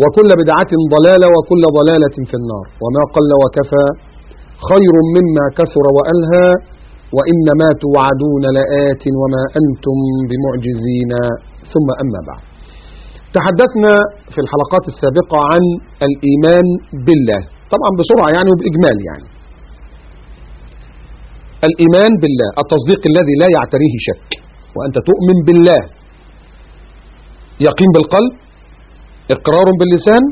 وكل بدعة ضلالة وكل ضلالة في النار. وما قل وكفى خير مما كثر وألهى وإنما توعدون لآت وما أنتم بمعجزين. ثم أما بعد. تحدثنا في الحلقات السابقة عن الإيمان بالله. طبعا بسرعة يعني وبإجمال يعني. الإيمان بالله التصديق الذي لا يعتريه شك. وأنت تؤمن بالله. يقين بالقلب إقرار باللسان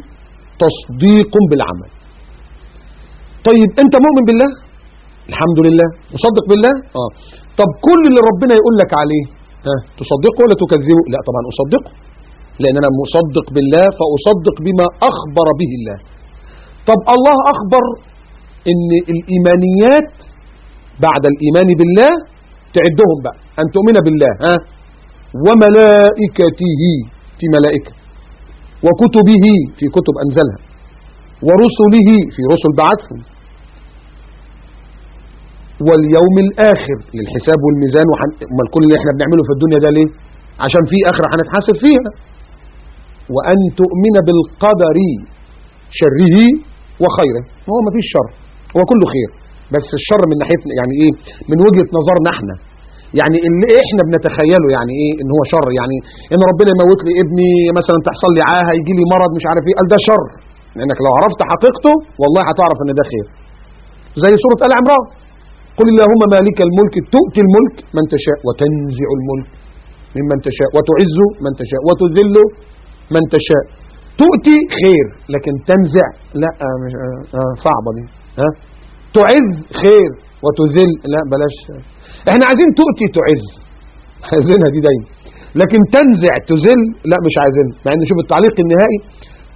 تصديق بالعمل. طيب أنت مؤمن بالله؟ الحمد لله. مصدق بالله؟ آه. طب كل اللي ربنا يقول لك عليه ها تصدقه ولا تكذبه؟ لا طبعا أصدقه. لأن أنا مصدق بالله فأصدق بما أخبر به الله. طب الله أخبر أن الإيمانيات بعد الإيمان بالله تعدهم بقى. أن تؤمن بالله ها وملائكته في ملائكة. وكتبه في كتب أنزلها ورسله في رسل بعثهم. واليوم الآخر للحساب والميزان وحن... ما الكل اللي إحنا بنعمله في الدنيا ده ليه؟ عشان في آخرة هنتحاسب فيها. وأن تؤمن بالقدر شره وخيره هو ما فيش شر هو كله خير. بس الشر من ناحيتنا يعني إيه؟ من وجهة نظرنا إحنا. يعني اللي إحنا بنتخيله يعني إيه؟ إن هو شر يعني إن ربنا يموت لي ابني مثلا تحصل لي عاهة يجي لي مرض مش عارف إيه قال ده شر. لأنك لو عرفت حقيقته والله هتعرف إن ده خير. زي سورة آل عمران. قل اللهم مالك الملك تؤتي الملك من تشاء وتنزع الملك ممن تشاء وتعز من تشاء وتذل من تشاء. تؤتي خير لكن تنزع لا مش آه صعبة دي. ها؟ تعز خير. وتذل. لا بلاش. إحنا عايزين تؤتي تعز. عايزينها دي دايما. لكن تنزع تذل لا مش عايزينها مع إن شوف التعليق النهائي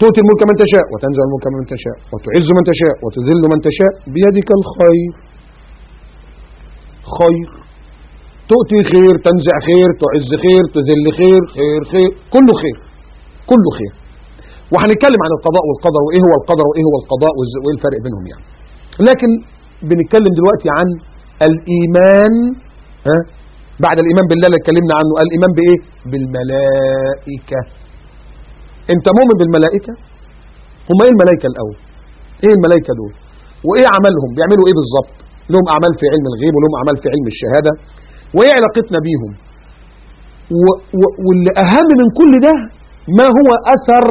تؤتي الملك من تشاء وتنزع الملك من تشاء وتعز من تشاء وتذل من تشاء. بيدك الخير. خير. تؤتي خير تنزع خير تعز خير تذل خير خير خير. كله خير. كله خير. وهنتكلم عن القضاء والقدر وإيه هو القدر وإيه هو القضاء وايه الفرق بينهم يعني. لكن بنتكلم دلوقتي عن الإيمان ها؟ بعد الإيمان بالله اللي اتكلمنا عنه الإيمان بإيه؟ بالملائكة. أنت مؤمن بالملائكة؟ هم إيه الملائكة الأول؟ إيه الملائكة دول؟ وإيه عملهم بيعملوا إيه بالظبط؟ لهم أعمال في علم الغيب ولهم أعمال في علم الشهادة. وإيه علاقتنا بيهم؟ و و واللي أهم من كل ده ما هو أثر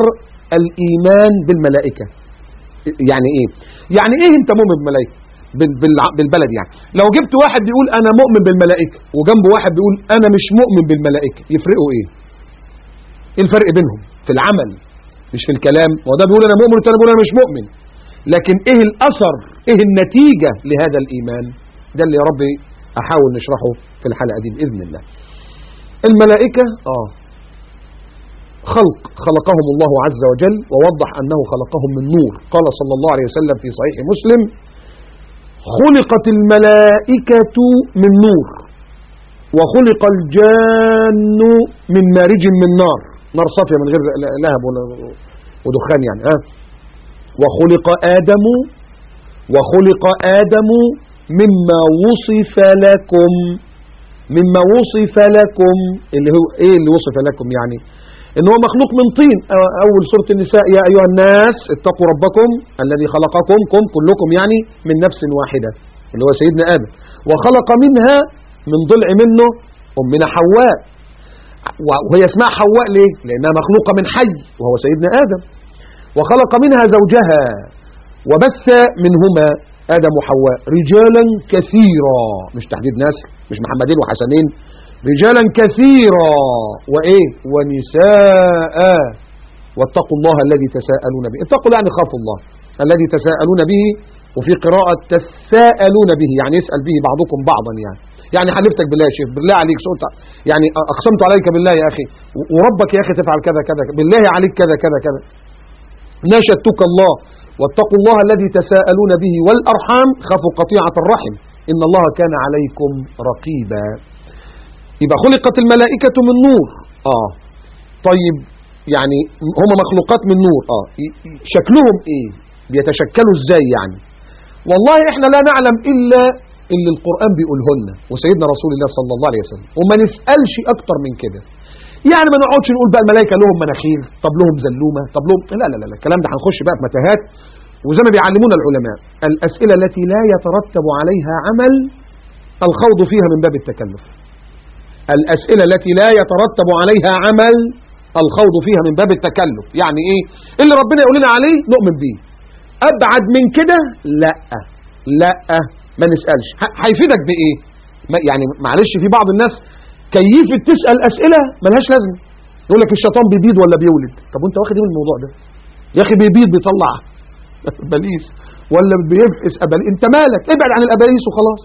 الإيمان بالملائكة. يعني إيه؟ يعني إيه أنت مؤمن بالملائكة؟ بالبلد يعني. لو جبت واحد بيقول أنا مؤمن بالملائكة وجنبه واحد بيقول أنا مش مؤمن بالملائكة يفرقوا إيه؟ إيه الفرق بينهم في العمل مش في الكلام. وده بيقول أنا مؤمن والتاني بيقول أنا مش مؤمن. لكن إيه الأثر إيه النتيجة لهذا الإيمان؟ ده اللي يا رب أحاول نشرحه في الحلقة دي بإذن الله. الملائكة آه خلق خلقهم الله عز وجل ووضح أنه خلقهم من نور. قال صلى الله عليه وسلم في صحيح مسلم خلقت الملائكة من نور وخلق الجان من مارج من نار. نار صافية من غير لهب ودخان يعني ها؟ وخلق آدم وخلق آدم مما وصف لكم مما وصف لكم اللي هو إيه اللي وصف لكم يعني؟ إن هو مخلوق من طين. أول سورة النساء يا أيها الناس اتقوا ربكم الذي خلقكم كم كلكم يعني من نفس واحدة اللي هو سيدنا آدم. وخلق منها من ضلع منه أمنا حواء. وهي اسمها حواء ليه؟ لأنها مخلوقة من حي وهو سيدنا آدم. وخلق منها زوجها وبث منهما آدم وحواء رجالا كثيرا. مش تحديد نسل مش محمدين وحسنين. رجالا كثيرا وإيه؟ ونساء. واتقوا الله الذي تساءلون به. اتقوا يعني خافوا الله. الذي تساءلون به وفي قراءة تساءلون به. يعني يسأل به بعضكم بعضا يعني. يعني حلفتك بالله يا شيخ بالله عليك سؤلت يعني أقسمت عليك بالله يا أخي. وربك يا أخي تفعل كذا كذا بالله عليك كذا كذا كذا. نشدتك الله. واتقوا الله الذي تساءلون به. والأرحام خافوا قطيعة الرحم. إن الله كان عليكم رقيبا. يبقى خلقت الملائكة من نور. آه. طيب يعني هم مخلوقات من نور. آه. شكلهم إيه؟ بيتشكلوا إزاي يعني؟ والله إحنا لا نعلم إلا اللي القرآن بيقوله لنا وسيدنا رسول الله صلى الله عليه وسلم. وما نسألش أكتر من كده. يعني ما نقعدش نقول بقى الملائكة لهم مناخير طب لهم زلومة طب لهم لا لا لا, لا. الكلام ده هنخش بقى في متاهات. وزي ما بيعلمونا العلماء الأسئلة التي لا يترتب عليها عمل الخوض فيها من باب التكلف. الأسئلة التي لا يترتب عليها عمل الخوض فيها من باب التكلف. يعني إيه؟ اللي ربنا يقول لنا عليه نؤمن بيه. أبعد من كده؟ لأ. لأ. ما نسألش. هيفيدك بإيه؟ يعني معلش في بعض الناس كيفة تسأل أسئلة ملهاش لازمة. يقول لك الشيطان بيبيض ولا بيولد؟ طب وأنت واخد إيه من الموضوع ده؟ يا أخي بيبيض بيطلع. بليس ولا بيبقس أبليس أنت مالك؟ ابعد عن الأباليس وخلاص.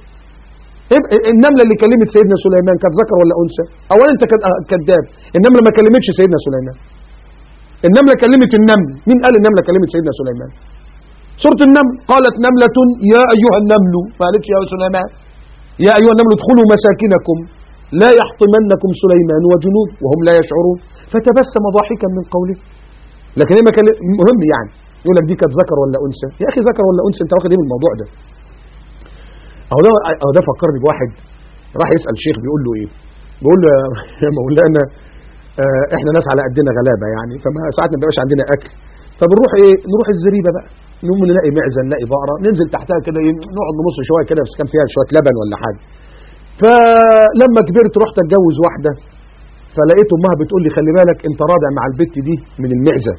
النملة اللي كلمت سيدنا سليمان كانت ذكر ولا أنثى؟ أولا أنت كذاب. النملة ما كلمتش سيدنا سليمان. النملة كلمت النمل. مين قال النملة كلمت سيدنا سليمان؟ سورة النمل. قالت نملة يا أيها النمل. ما قالتش يا سليمان. يا أيها النمل ادخلوا مساكنكم. لا يحطمنكم سليمان وجنود وهم لا يشعرون. فتبسم ضاحكا من قوله. لكن كان مهم يعني. يقول لك دي كانت ذكر ولا أنثى؟ يا أخي ذكر ولا أنثى؟ أنت واخد إيه من الموضوع ده؟ اهو ده اهو ده فكرني بواحد راح يسأل شيخ بيقول له إيه؟ بيقول له يا مولانا آه إحنا ناس على قدنا غلابة يعني فما ساعات ما بيبقاش عندنا أكل. فبنروح إيه؟ نروح الزريبة بقى. نقوم نلاقي معزة نلاقي بقرة ننزل تحتها كده نقعد نبص شوية كده بس كان فيها شوية لبن ولا حاجة. فلما كبرت رحت أتجوز واحدة فلقيت أمها بتقول لي خلي بالك أنت راضع مع البت دي من المعزة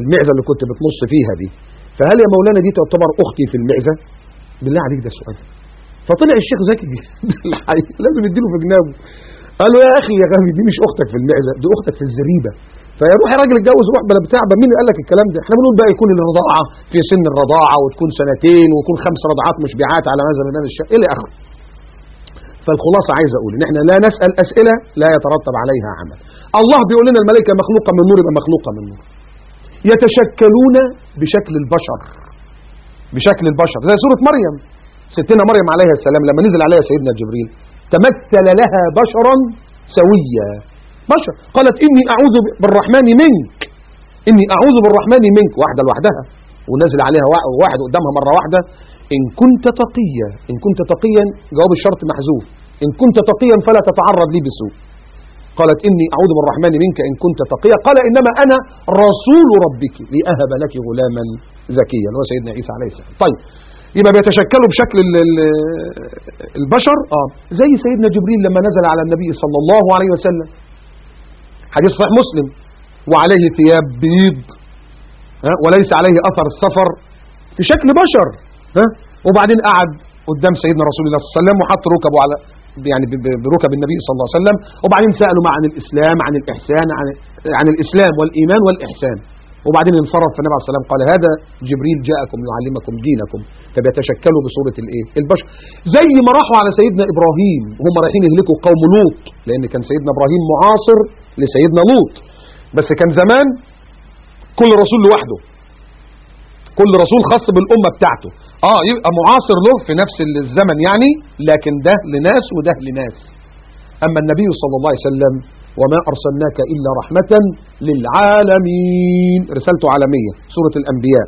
المعزة اللي كنت بتنص فيها دي. فهل يا مولانا دي تعتبر أختي في المعزة؟ بالله عليك ده السؤال. فطلع الشيخ زكي لازم يديله في جنابه. قال له يا أخي يا غبي دي مش أختك في المعزه دي أختك في الزريبة. فيروح يا راجل اتجوز روح بلا بتاع مين قال لك الكلام ده؟ إحنا بنقول بقى يكون الرضاعة في سن الرضاعة وتكون سنتين ويكون خمس رضعات مشبعات على مذهب الامام الشافعي إلى آخره. فالخلاصة عايز أقول إن إحنا لا نسأل أسئلة لا يترتب عليها عمل. الله بيقول لنا الملائكة مخلوقة من نور يبقى مخلوقة من نور. يتشكلون بشكل البشر. بشكل البشر. زي سورة مريم. ستنا مريم عليها السلام لما نزل عليها سيدنا جبريل تمثل لها بشرا سويا. بشر. قالت إني أعوذ بالرحمن منك. إني أعوذ بالرحمن منك. واحدة لوحدها. ونزل عليها واحد قدامها مرة واحدة. إن كنت تقيا إن كنت تقيا جواب الشرط محذوف. إن كنت تقيا فلا تتعرض لي بسوء. قالت إني أعوذ بالرحمن منك إن كنت تقيا. قال إنما أنا رسول ربك لأهب لك غلاما زكيا هو سيدنا عيسى عليه السلام. طيب. يبقى بيتشكلوا بشكل البشر؟ آه. زي سيدنا جبريل لما نزل على النبي صلى الله عليه وسلم. حديث صحيح مسلم. وعليه ثياب بيض. وليس عليه أثر السفر. في شكل بشر. ها؟ وبعدين قعد قدام سيدنا رسول الله صلى الله عليه وسلم وحط ركبه على يعني بركب النبي صلى الله عليه وسلم. وبعدين سألوا عن الإسلام عن الإحسان عن عن الإسلام والإيمان والإحسان. وبعدين انصرف. النبي عليه والسلام قال هذا جبريل جاءكم يعلمكم دينكم فبيتشكلوا بصورة الإيه؟ البشر. زي ما راحوا على سيدنا إبراهيم وهم رايحين يهلكوا قوم لوط لأن كان سيدنا إبراهيم معاصر لسيدنا لوط. بس كان زمان كل رسول لوحده. كل رسول خاص بالأمة بتاعته. آه يبقى معاصر له في نفس الزمن يعني لكن ده لناس وده لناس. أما النبي صلى الله عليه وسلم وما أرسلناك إلا رحمة للعالمين. رسالته عالمية سورة الأنبياء.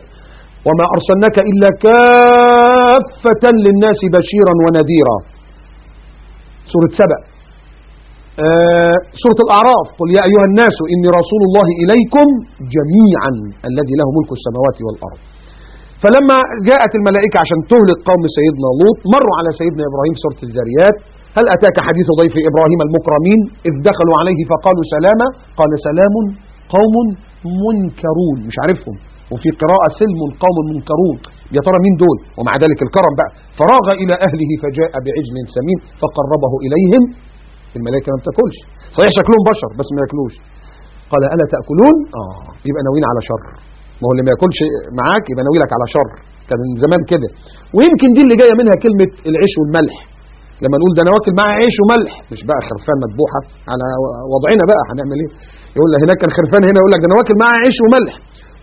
وما أرسلناك إلا كافة للناس بشيرا ونذيرا. سورة سبأ. آه سورة الأعراف. قل يا أيها الناس إني رسول الله إليكم جميعا الذي له ملك السماوات والأرض. فلما جاءت الملائكة عشان تهلك قوم سيدنا لوط مروا على سيدنا إبراهيم سورة الذاريات هل أتاك حديث ضيف إبراهيم المكرمين إذ دخلوا عليه فقالوا سلاما قال سلام قوم منكرون مش عارفهم. وفي قراءة سلم قوم منكرون. يا ترى مين دول؟ ومع ذلك الكرم بقى. فراغ إلى أهله فجاء بعجل سمين فقربه إليهم. الملائكة ما بتاكلش صحيح شكلهم بشر بس ما يأكلوش. قال ألا تأكلون؟ آه. يبقى ناويين على شر. ما هو اللي ما يأكلش معاك يبقى ناوي لك على شر. كان زمان كده. ويمكن دي اللي جاية منها كلمة العيش والملح. لما نقول ده أنا واكل معاه عيش وملح. مش بقى خرفان مذبوحة على وضعنا بقى هنعمل إيه؟ يقول لك هناك كان خرفان هنا يقول لك ده أنا واكل معاه عيش وملح.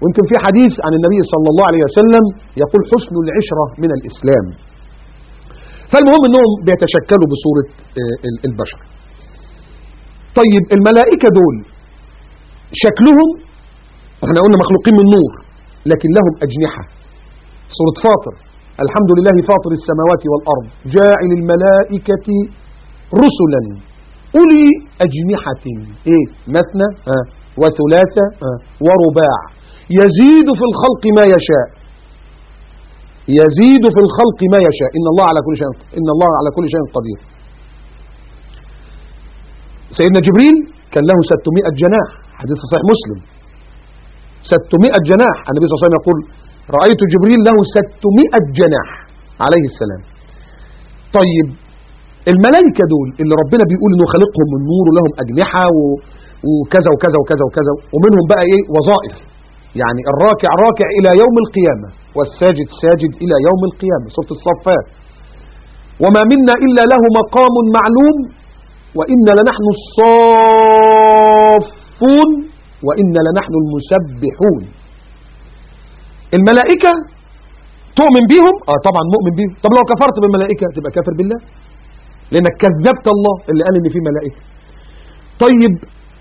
ويمكن في حديث عن النبي صلى الله عليه وسلم يقول حسن العشرة من الإسلام. فالمهم أنهم بيتشكلوا بصورة آه، ال- البشر. طيب الملائكة دول شكلهم إحنا قلنا مخلوقين من نور لكن لهم أجنحة. سورة فاطر. الحمد لله فاطر السماوات والأرض جاعل الملائكة رسلا أولي أجنحة إيه؟ مثنى ها؟ وثلاثة ها؟ ورباع. يزيد في الخلق ما يشاء. يزيد في الخلق ما يشاء. إن الله على كل شيء إن الله على كل شيء قدير. سيدنا جبريل كان له 600 جناح حديث صحيح مسلم. 600 جناح النبي صلى الله عليه وسلم يقول رأيت جبريل له 600 جناح عليه السلام. طيب الملائكة دول اللي ربنا بيقول إنه خلقهم من نور ولهم أجنحة. وكذا وكذا وكذا وكذا ومنهم بقى إيه؟ وظائف. يعني الراكع راكع إلى يوم القيامة والساجد ساجد إلى يوم القيامة. سورة الصفات. وما منا إلا له مقام معلوم وإن لنحن الصافون وإن لنحن المسبحون. الملائكة تؤمن بيهم آه طبعا مؤمن بيهم طب لو كفرت بالملائكة تبقى كافر بالله؟ لأنك كذبت الله اللي قال إن في ملائكة. طيب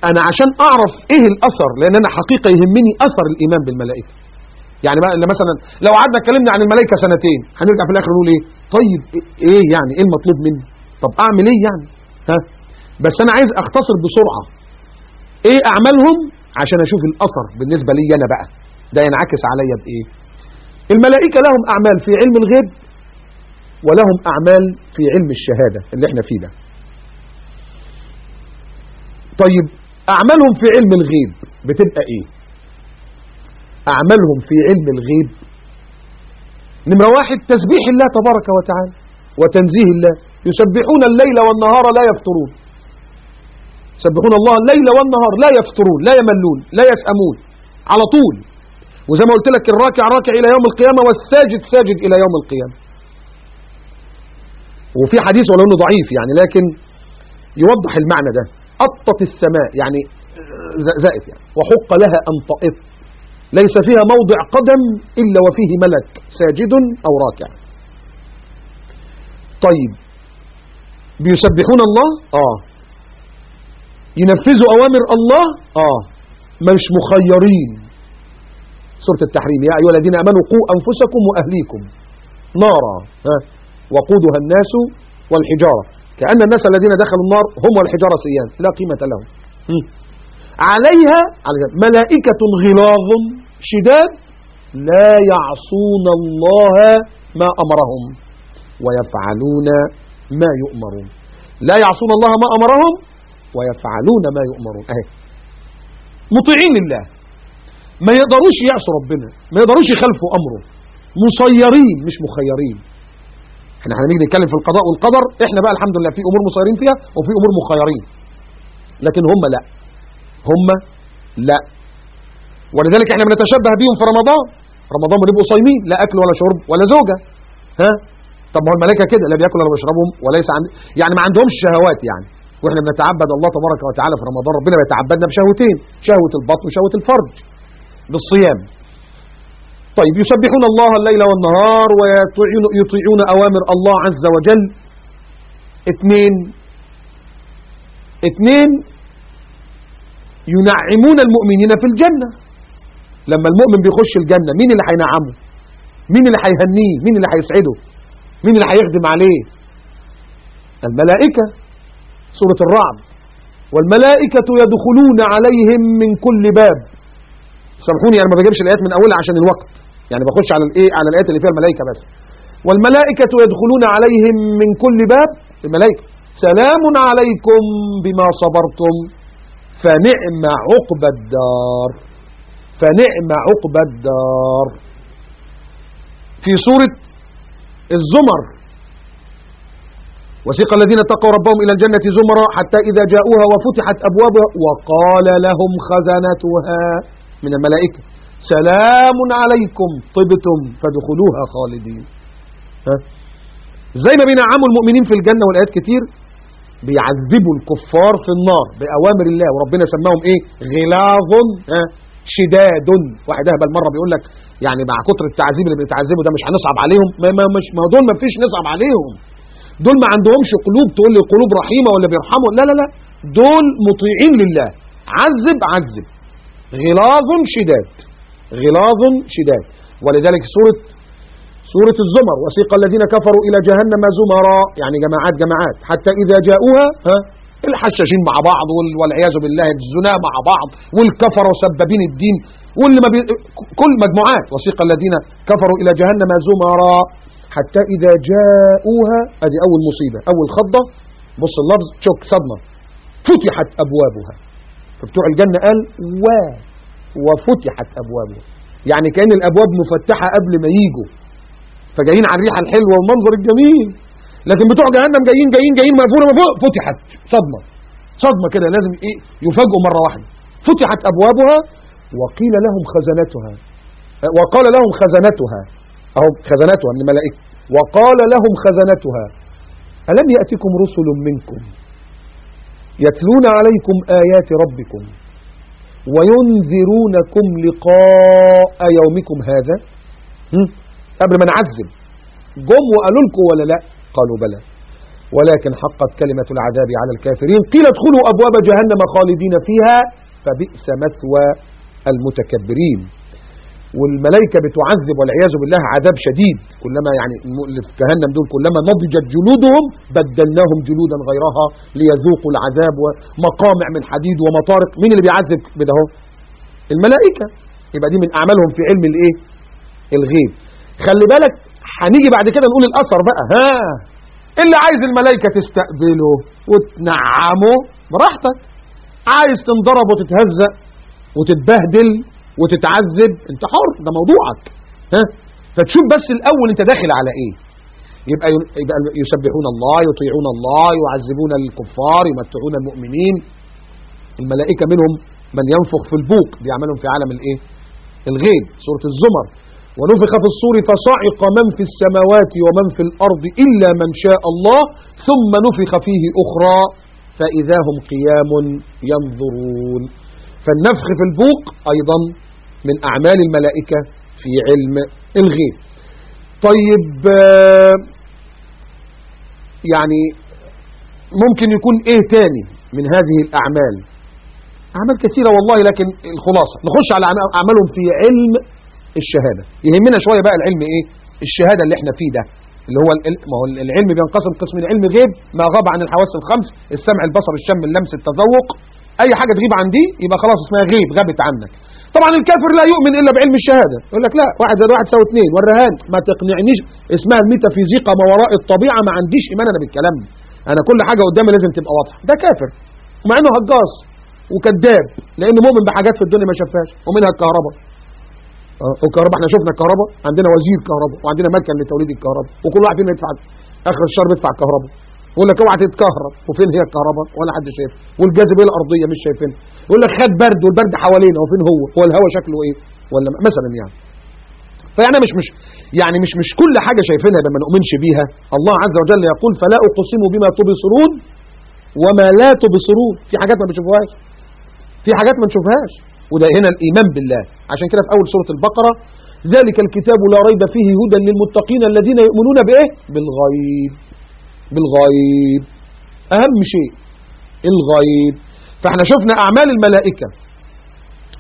أنا عشان أعرف إيه الأثر لأن أنا حقيقة يهمني أثر الإيمان بالملائكة. يعني مثلا لو قعدنا اتكلمنا عن الملائكة سنتين هنرجع في الآخر نقول إيه؟ طيب إيه يعني؟ إيه المطلوب مني؟ طب أعمل إيه يعني؟ ها؟ بس أنا عايز أختصر بسرعة. إيه أعمالهم؟ عشان أشوف الأثر بالنسبة لي أنا بقى. ده ينعكس عليا بإيه؟ الملائكة لهم أعمال في علم الغيب ولهم أعمال في علم الشهادة اللي إحنا فيه ده. طيب أعمالهم في علم الغيب بتبقى إيه؟ أعمالهم في علم الغيب نمرة واحد تسبيح الله تبارك وتعالى وتنزيه الله. يسبحون الليل والنهار لا يفترون يسبحون الله الليل والنهار لا يفترون لا يملون لا يسأمون. على طول. وزي ما قلت لك الراكع راكع إلى يوم القيامة والساجد ساجد إلى يوم القيامة. وفي حديث ولو إنه ضعيف يعني لكن يوضح المعنى ده. أطت السماء يعني زائف يعني. وحق لها أن تأط ليس فيها موضع قدم إلا وفيه ملك ساجد أو راكع. طيب. بيسبحون الله؟ آه. ينفذوا أوامر الله؟ آه. مش مخيرين. سورة التحريم. يا أيها الذين أمنوا قوا أنفسكم وأهليكم نارا ها وقودها الناس والحجارة. كأن الناس الذين دخلوا النار هم والحجارة سيان لا قيمة لهم. هم. عليها عليها ملائكة غلاظ شداد لا يعصون الله ما أمرهم ويفعلون ما يؤمرون. لا يعصون الله ما أمرهم ويفعلون ما يؤمرون. أهي. مطيعين لله. ما يقدروش يعصوا ربنا ما يقدروش يخالفوا أمره. مسيرين مش مخيرين. إحنا هنيجي نتكلم في القضاء والقدر إحنا بقى الحمد لله في أمور مسيرين فيها وفي أمور مخيرين. لكن هم لا. هم لا. ولذلك إحنا بنتشبه بيهم في رمضان. رمضان بنبقوا صايمين لا أكل ولا شرب ولا زوجة. ها؟ طب ما هو الملائكة كده لا بيأكلوا ولا بيشربهم وليس عند يعني ما عندهمش شهوات يعني. وإحنا بنتعبد الله تبارك وتعالى في رمضان ربنا بيتعبدنا بشهوتين شهوة البطن وشهوة الفرج. بالصيام. طيب يسبحون الله الليل والنهار ويطيعون يطيعون أوامر الله عز وجل. اثنين اثنين ينعمون المؤمنين في الجنة. لما المؤمن بيخش الجنة مين اللي هينعمه مين اللي هيهنيه مين اللي هيسعده مين اللي هيخدم عليه؟ الملائكة. سورة الرعد. والملائكة يدخلون عليهم من كل باب. سامحوني أنا ما بجيبش الآيات من أولها عشان الوقت. يعني بخش على الإيه؟ على الآيات اللي فيها الملائكة بس. والملائكة يدخلون عليهم من كل باب الملائكة. سلام عليكم بما صبرتم. فنعم عقب الدار. فنعم عقب الدار. في سورة الزمر. وسيق الذين اتقوا ربهم إلى الجنة زمرا حتى إذا جاءوها وفتحت أبوابها وقال لهم خزنتها. من الملائكة. سلام عليكم. طبتم. فادخلوها خالدين. ها؟ زي ما بينعموا المؤمنين في الجنة والآيات كتير بيعذبوا الكفار في النار بأوامر الله وربنا سماهم إيه؟ غلاظ؟ شداد. واحد أهبل مرة بيقول لك يعني مع كتر التعذيب اللي بيتعذبوا ده مش هنصعب عليهم. ما, ما مش ما دول ما فيش نصعب عليهم. دول ما عندهمش قلوب تقول لي قلوب رحيمة ولا بيرحموا. لا لا لا. دول مطيعين لله. عذب عذب. غلاظ شداد غلاظ شداد. ولذلك سوره سورة الزمر وسيق الذين كفروا إلى جهنم زمرا. يعني جماعات جماعات. حتى إذا جاءوها ها الحشاشين مع بعض وال- والعياذ بالله الزنا مع بعض والكفر وسبابين الدين واللي ما بي... كل مجموعات. وسيق الذين كفروا إلى جهنم زمرا. حتى إذا جاءوها أدي أول مصيبة أول خضة. بص اللفظ شوك صدمة. فتحت أبوابها. فبتوع الجنة قال و وفتحت أبوابها يعني كأن الأبواب مفتحة قبل ما يجوا فجايين على الريحه الحلوة والمنظر الجميل. لكن بتوع جهنم جايين جايين جايين مقفولة من فوق فتحت صدمة. صدمة كده لازم إيه؟ يفاجئوا مرة واحدة. فتحت أبوابها وقيل لهم خزنتها. وقال لهم خزنتها. أهو خزنتها من الملائكة. وقال لهم خزنتها. ألم ياتكم رسل منكم؟ يتلون عليكم آيات ربكم وينذرونكم لقاء يومكم هذا؟ قبل ما نعذب. جم وقالوا لكم ولا لا؟ قالوا بلى. ولكن حقت كلمة العذاب على الكافرين. قيل ادخلوا أبواب جهنم خالدين فيها فبئس مثوى المتكبرين. والملائكة بتعذب والعياذ بالله عذاب شديد. كلما يعني اللي في جهنم دول كلما نضجت جلودهم بدلناهم جلودا غيرها ليذوقوا العذاب ومقامع من حديد ومطارق. مين اللي بيعذب بده اهو؟ الملائكة. يبقى دي من أعمالهم في علم الإيه؟ الغيب. خلي بالك هنيجي بعد كده نقول الأثر بقى. ها اللي عايز الملائكة تستقبله وتنعمه براحتك. عايز تنضرب وتتهزق وتتبهدل وتتعذب انت حر ده موضوعك. ها؟ فتشوف بس الأول انت داخل على إيه. يبقى يبقى يسبحون الله يطيعون الله يعذبون الكفار يمتعون المؤمنين. الملائكة منهم من ينفخ في البوق بيعملهم في عالم الإيه؟ الغيب. سورة الزمر. ونفخ في الصور فصعق من في السماوات ومن في الأرض إلا من شاء الله ثم نفخ فيه أخرى فإذا هم قيام ينظرون. فالنفخ في البوق أيضا من أعمال الملائكة في علم الغيب. طيب آه، يعني ممكن يكون إيه تاني من هذه الأعمال؟ أعمال كثيرة والله لكن الخلاصة نخش على أعمال- أعمالهم في علم الشهادة. يهمنا شوية بقى العلم إيه؟ الشهادة اللي إحنا فيه ده اللي هو ما هو العلم بينقسم قسمين علم غيب ما غاب عن الحواس الخمس السمع البصر الشم اللمس التذوق. أي حاجة تغيب عن دي يبقى خلاص اسمها غيب غابت عنك. طبعا الكافر لا يؤمن إلا بعلم الشهادة. يقول لك لا واحد زائد واحد يساوي اثنين. والرهان ما تقنعنيش اسمها الميتافيزيقا ما وراء الطبيعة ما عنديش إيمان أنا بالكلام ده أنا كل حاجة قدامي لازم تبقى واضحة. ده كافر. ومع إنه هجاص وكذاب لأنه مؤمن بحاجات في الدنيا ما شافهاش. ومنها الكهرباء. آه، والكهرباء إحنا شفنا الكهرباء. عندنا وزير كهرباء وعندنا مكن لتوليد الكهرباء. وكل واحد فينا يدفع آخر الشهر بيدفع الكهرباء. يقول لك اوعى تتكهرب. وفين هي الكهرباء؟ ولا حد شايف. والجاذبية الأرضية مش شايفينها يقول لك خد برد والبرد حوالينا وفين هو؟ هو الهواء شكله إيه؟ ولا مثلا يعني. فيعني مش مش يعني مش مش كل حاجة شايفينها ده ما نؤمنش بيها. الله عز وجل يقول فلا أقسم بما تبصرون وما لا تبصرون. في حاجات ما بنشوفهاش. في حاجات ما نشوفهاش. وده هنا الإيمان بالله. عشان كده في أول سورة البقرة ذلك الكتاب لا ريب فيه هدى للمتقين الذين يؤمنون بإيه؟ بالغيب. بالغيب. أهم شيء الغيب. فإحنا شفنا أعمال الملائكة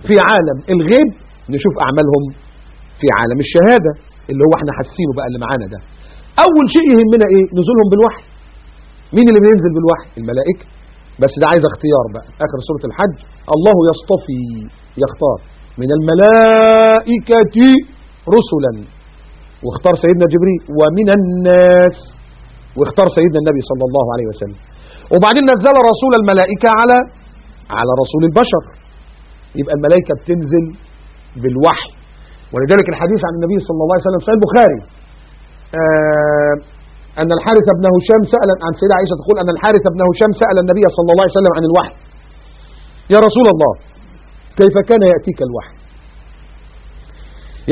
في عالم الغيب نشوف أعمالهم في عالم الشهادة اللي هو إحنا حاسينه بقى اللي معانا ده. أول شيء يهمنا إيه؟ نزولهم بالوحي. مين اللي بينزل بالوحي؟ الملائكة. بس ده عايز اختيار بقى. آخر سورة الحج الله يصطفي يختار. من الملائكة رسلا. واختار سيدنا جبريل. ومن الناس واختار سيدنا النبي صلى الله عليه وسلم. وبعدين نزل رسول الملائكة على على رسول البشر. يبقى الملائكة بتنزل بالوحي. ولذلك الحديث عن النبي صلى الله عليه وسلم في البخاري. آه أن الحارث بن هشام سأل عن سيدة عائشة تقول أن الحارث بن هشام سأل النبي صلى الله عليه وسلم عن الوحي. يا رسول الله كيف كان يأتيك الوحي؟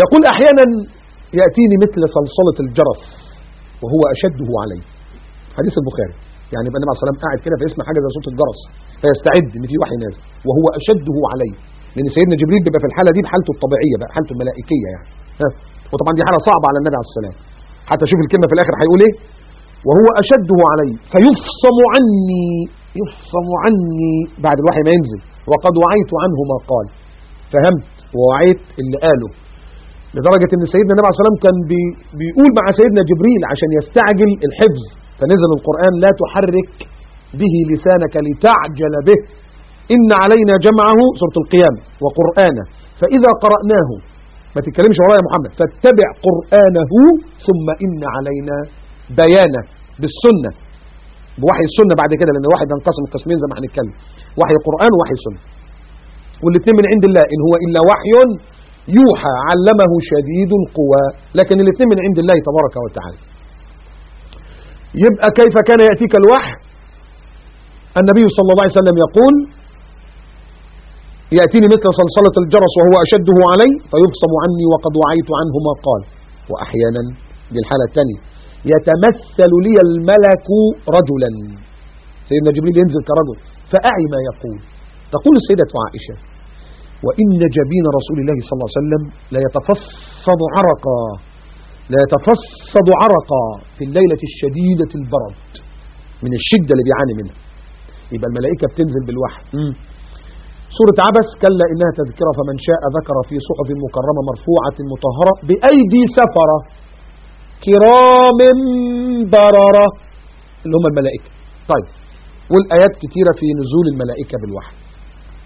يقول أحيانا يأتيني مثل صلصلة الجرس وهو أشده علي. حديث البخاري. يعني يبقى النبي عليه الصلاة والسلام قاعد كده فيسمع حاجة زي صوت الجرس فيستعد إن في وحي نازل وهو أشده علي لأن سيدنا جبريل بيبقى في الحالة دي بحالته الطبيعية بقى حالته الملائكية يعني. ها؟ وطبعا دي حالة صعبة على النبي عليه السلام حتى شوف الكلمة في الآخر هيقول إيه؟ وهو أشده علي فيفصم عني يفصم عني بعد الوحي ما ينزل. وقد وعيت عنه ما قال. فهمت ووعيت اللي قاله. لدرجة إن سيدنا النبي عليه الصلاة والسلام كان بي بيقول مع سيدنا جبريل عشان يستعجل الحفظ. فنزل القرآن لا تحرك به لسانك لتعجل به. إن علينا جمعه سورة القيامة وقرآنه. فإذا قرأناه ما تتكلمش ورايا يا محمد فاتبع قرآنه ثم إن علينا بيانه بالسنة. بوحي السنة بعد كده لأن الواحد ينقسم قسمين زي ما هنتكلم. وحي قرآن ووحي سنة والاثنين من عند الله إن هو إلا وحي يوحى علمه شديد القوى. لكن الاثنين من عند الله تبارك وتعالى. يبقى كيف كان يأتيك الوحي؟ النبي صلى الله عليه وسلم يقول يأتيني مثل صلصلة الجرس وهو أشده علي فيفصم عني وقد وعيت عنه ما قال. وأحيانا دي الحالة الثانية يتمثل لي الملك رجلا. سيدنا جبريل ينزل كرجل فأعي ما يقول. تقول السيدة عائشة وإن جبين رسول الله صلى الله عليه وسلم لا يتفصد عرقا. لا يتفصد عرقا في الليلة الشديدة البرد من الشدة اللي بيعاني منها. يبقى الملائكة بتنزل بالوحي. سورة عبس كلا إنها تذكرة فمن شاء ذكر في صحف مكرمة مرفوعة مطهرة بأيدي سفرة كرام بررة. اللي هم الملائكة. طيب. والآيات كتيرة في نزول الملائكة بالوحي.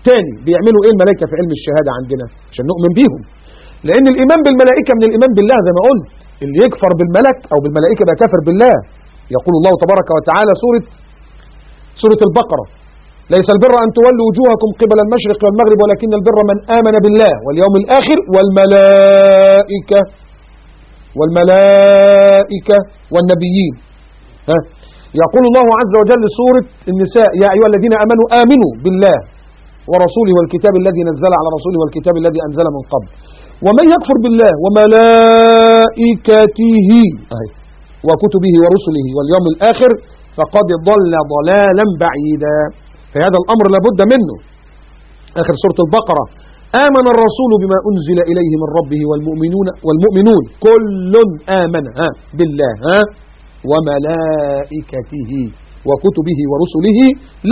تاني بيعملوا إيه الملائكة في علم الشهادة عندنا؟ عشان نؤمن بيهم. لأن الإيمان بالملائكة من الإيمان بالله زي ما قلت. اللي يكفر بالملك أو بالملائكة بقى كافر بالله. يقول الله تبارك وتعالى سورة سورة البقرة. ليس البر أن تولوا وجوهكم قبل المشرق والمغرب ولكن البر من آمن بالله واليوم الآخر والملائكة والملائكة والنبيين. ها؟ يقول الله عز وجل سورة النساء يا أيها الذين آمنوا آمنوا بالله ورسوله والكتاب الذي نزل على رسوله والكتاب الذي أنزل من قبل. ومن يكفر بالله وملائكته وكتبه ورسله واليوم الآخر فقد ضل ضلالا بعيدا. فهذا الأمر لابد منه. آخر سورة البقرة. آمن الرسول بما أنزل إليه من ربه والمؤمنون والمؤمنون. كل آمن ها بالله ها وملائكته. وكتبه ورسله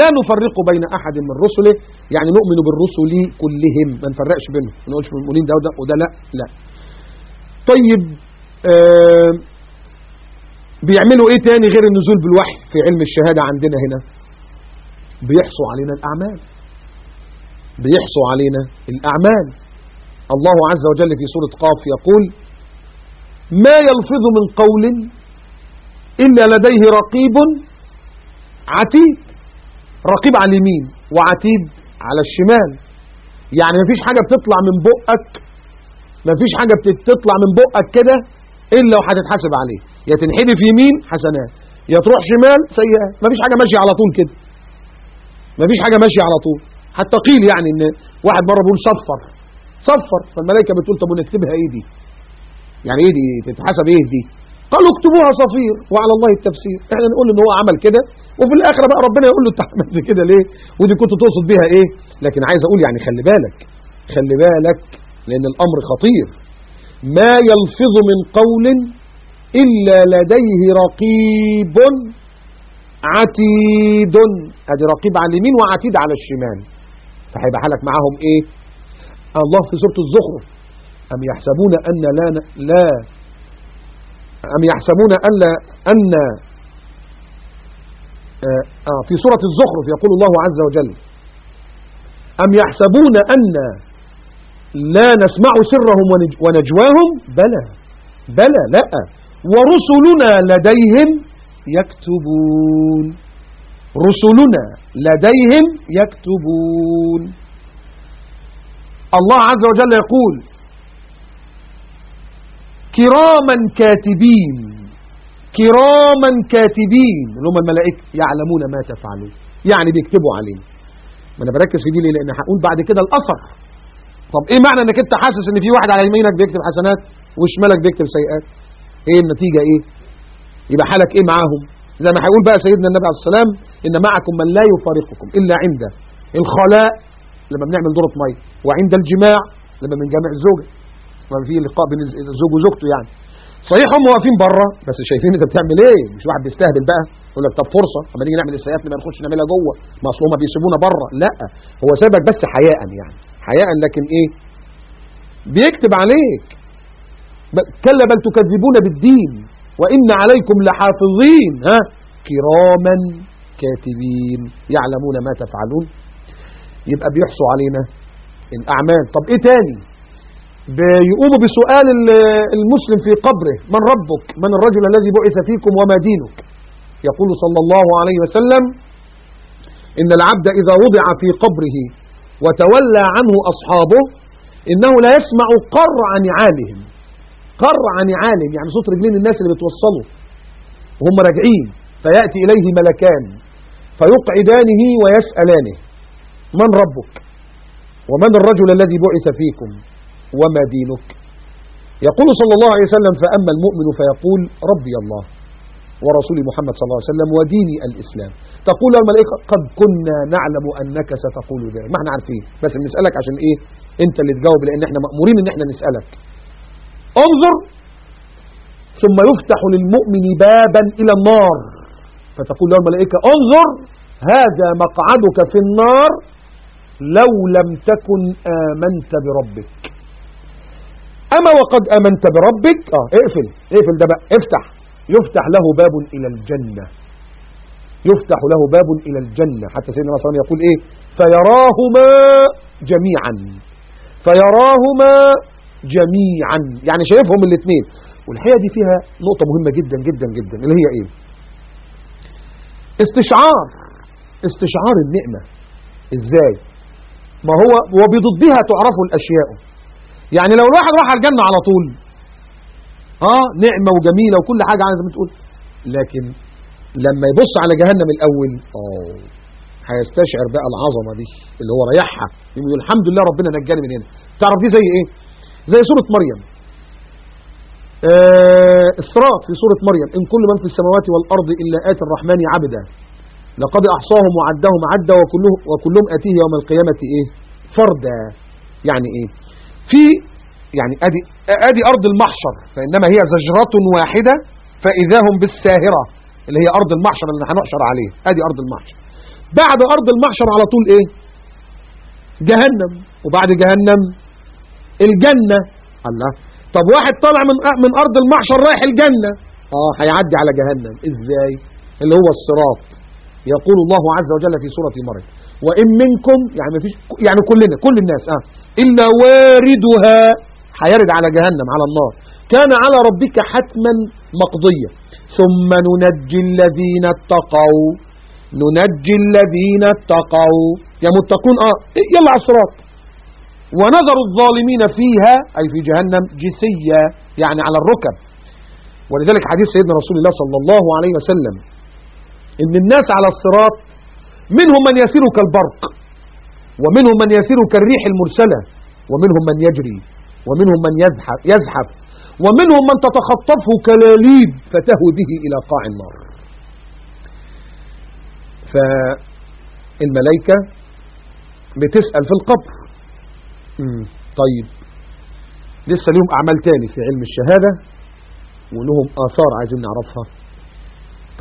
لا نفرق بين أحد من رسله. يعني نؤمن بالرسل كلهم ما نفرقش بينهم. ما نقولش المؤمنين ده وده, وده لا لا. طيب آه بيعملوا إيه تاني غير النزول بالوحي في علم الشهادة عندنا هنا؟ بيحصوا علينا الأعمال. بيحصوا علينا الأعمال. الله عز وجل في سورة قاف يقول ما يلفظ من قول إلا لديه رقيب عتيد رقيب على اليمين وعتيد على الشمال. يعني مفيش حاجة بتطلع من بقك مفيش حاجة بتطلع من بقك كده إلا وهتتحاسب عليه. يا تنحدف يمين حسنات يا تروح شمال سيئات. مفيش حاجة ماشية على طول كده. مفيش حاجة ماشية على طول. حتى قيل يعني إن واحد مرة بيقول صفر. صفر. فالملائكة بتقول طب ونكتبها إيه دي؟ يعني إيه دي؟ تتحسب إيه دي؟ قالوا اكتبوها صفير وعلى الله التفسير. إحنا نقول إن هو عمل كده وفي الاخره بقى ربنا يقول له انت عملت كده ليه؟ ودي كنت تقصد بيها إيه؟ لكن عايز أقول يعني خلي بالك خلي بالك لأن الأمر خطير. ما يلفظ من قول إلا لديه رقيب عتيد. أدي رقيب على اليمين وعتيد على الشمال. فهيبقى حالك معاهم إيه؟ الله في سورة الزخرف. أم يحسبون أن لا لا أم يحسبون أن أن آه في سورة الزخرف يقول الله عز وجل أم يحسبون أن لا نسمع سرهم ونجواهم؟ بلى بلى لا. ورسلنا لديهم يكتبون. رسلنا لديهم يكتبون. الله عز وجل يقول كراما كاتبين. كراما كاتبين. اللي هم الملائكة يعلمون ما تفعلون. يعني بيكتبوا عليه ما أنا بركز في دي ليه؟ لأن هقول بعد كده الأثر. طب إيه معنى إنك أنت حاسس إن في واحد على يمينك بيكتب حسنات وشمالك بيكتب سيئات؟ إيه النتيجة؟ إيه؟ يبقى حالك إيه معاهم؟ زي ما هيقول بقى سيدنا النبي عليه السلام إن معكم من لا يفارقكم إلا عند الخلاء لما بنعمل دورة مية وعند الجماع لما بنجامع الزوجة ما في لقاء بين الزوج وزوجته يعني. صحيح هم واقفين بره بس شايفين انت بتعمل إيه؟ مش واحد بيستهبل بقى. يقول لك طب فرصة اما نيجي نعمل السيئات نبقى نخش نعملها جوه. ما أصل هم بيسيبونا بره لا هو سابك بس حياء يعني. حياء لكن إيه؟ بيكتب عليك. كلا بل تكذبون بالدين وإن عليكم لحافظين. ها؟ كراما كاتبين يعلمون ما تفعلون. يبقى بيحصوا علينا الأعمال. طب إيه تاني؟ بيقوموا بسؤال ال- المسلم في قبره من ربك؟ من الرجل الذي بعث فيكم وما دينك؟ يقول صلى الله عليه وسلم إن العبد إذا وضع في قبره وتولى عنه أصحابه إنه لا يسمع قرع نعالهم. قرع نعالهم يعني صوت رجلين الناس اللي بتوصلوا وهم راجعين فيأتي إليه ملكان فيقعدانه ويسألانه من ربك؟ ومن الرجل الذي بعث فيكم؟ وما دينك؟ يقول صلى الله عليه وسلم فأما المؤمن فيقول ربي الله ورسول محمد صلى الله عليه وسلم وديني الإسلام. تقول الملائكة قد كنا نعلم أنك ستقول ذلك. ما إحنا عارفين. بس بنسألك عشان إيه؟ أنت اللي تجاوب لأن إحنا مأمورين إن إحنا نسألك. انظر! ثم يفتح للمؤمن بابا إلى النار. فتقول له الملائكة انظر! هذا مقعدك في النار لو لم تكن آمنت بربك. أما وقد آمنت بربك آه. اقفل اقفل ده بقى افتح. يفتح له باب إلى الجنة. يفتح له باب إلى الجنة. حتى سيدنا صلى الله عليه وسلم يقول إيه؟ فيراهما جميعا. فيراهما جميعا. يعني شايفهم الاثنين والحقيقة دي فيها نقطة مهمة جدا جدا جدا اللي هي إيه؟ استشعار. استشعار النعمة. إزاي؟ ما هو وبضدها تعرف الأشياء. يعني لو الواحد راح الجنة على طول آه نعمة وجميلة وكل حاجة زي ما تقول. لكن لما يبص على جهنم الأول آه هيستشعر بقى العظمة دي اللي هو ريحها. يقول الحمد لله ربنا نجاني من هنا. تعرف دي زي إيه؟ زي سورة مريم. آه الصراط في سورة مريم. إن كل من في السماوات والأرض إلا آتي الرحمن عبدا. لقد أحصاهم وعدهم عدا وكلهم, وكلهم أتيه يوم القيامة إيه؟ فردا. يعني إيه؟ في يعني أدي, أدي أرض المحشر فإنما هي زجرة واحدة فإذا هم بالساهرة اللي هي أرض المحشر اللي هنحشر عليه. أدي أرض المحشر. بعد أرض المحشر على طول إيه؟ جهنم. وبعد جهنم الجنة. الله. طب واحد طالع من من أرض المحشر رايح الجنة. آه هيعدي على جهنم. إزاي؟ اللي هو الصراط. يقول الله عز وجل في سورة مريم وإن منكم يعني ما فيش يعني كلنا كل الناس آه. إلا واردها. هيرد على جهنم على النار كان على ربك حتما مقضية. ثم ننجي الذين اتقوا. ننجي الذين اتقوا. يا متقون آه يلا على الصراط. ونذر الظالمين فيها أي في جهنم جثية يعني على الركب. ولذلك حديث سيدنا رسول الله صلى الله عليه وسلم إن الناس على الصراط منهم من يسير كالبرق. ومنهم من يسير كالريح المرسلة ومنهم من يجري ومنهم من يزحف, يزحف ومنهم من تتخطفه كلاليب فتهوي به إلى قاع النار. فالملائكة بتسأل في القبر. طيب. لسه لهم أعمال تاني في علم الشهادة ولهم آثار عايزين نعرفها.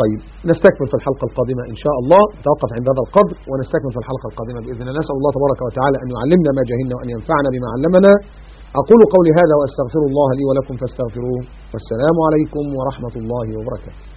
طيب نستكمل في الحلقة القادمة إن شاء الله. نتوقف عند هذا القدر ونستكمل في الحلقة القادمة بإذن الله. نسأل الله تبارك وتعالى أن يعلمنا ما جهلنا وأن ينفعنا بما علمنا. أقول قولي هذا وأستغفر الله لي ولكم فاستغفروه. والسلام عليكم ورحمة الله وبركاته.